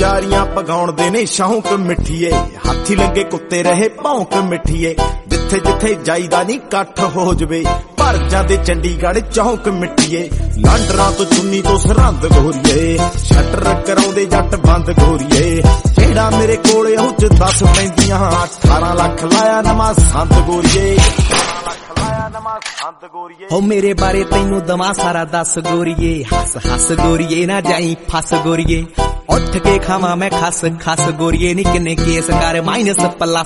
ਯਾਰੀਆਂ ਪਗਾਉਣ ਦੇ ਨੇ ਸ਼ੌਂਕ ਮਿੱਠੀਏ। ਹਾਥੀ ਲੱਗੇ ਕੁੱਤੇ ਰਹੇ ਭੌਂਕ ਮਿੱਠੀਏ। ਜਿੱਥੇ ਜਿੱਥੇ ਜਾਈਦਾ ਨਹੀਂ ਇਕੱਠ ਹੋ ਜਵੇ ਭਰ ਜਾਂਦੇ ਚੰਡੀਗੜ੍ਹ ਚੌਂਕ ਮਿੱਠੀਏ। ਲਾਂਡਰਾਂ ਤੋਂ ਚੁੰਨੀ ਤੋਂ ਸਰਹੰਦ ਗੋਰੀਏ ਸ਼ਟਰ ਕਰਾਉਂਦੇ ਜੱਟ ਬੰਦ ਗੋਰੀਏ ਜਿਹੜਾ ਮੇਰੇ ਕੋਲ ਉਹ ਚ 10 ਪੈਂਦੀਆਂ। 18 ਲੱਖ ਲਾਇਆ ਨਵਾਂ ਸੰਤ ਗੋਰੀਏ 18 ਲੱਖ ਲਾਇਆ ਨਵਾਂ ਸੰਤ ਗੋਰੀਏ ਹੋ ਮੇਰੇ ਬਾਰੇ ਤੈਨੂੰ ਦਵਾ, ਸਾਰਾ ਦੱਸ ਗੋਰੀਏ ਹੱਸ ਹੱਸ ਗੋਰੀਏ ਨਾ ਜਾਈ, ਫਸ ਗੋਰੀਏ उठ के खावा मैं खास खास गोरिये निकने के कर माइनस प्लस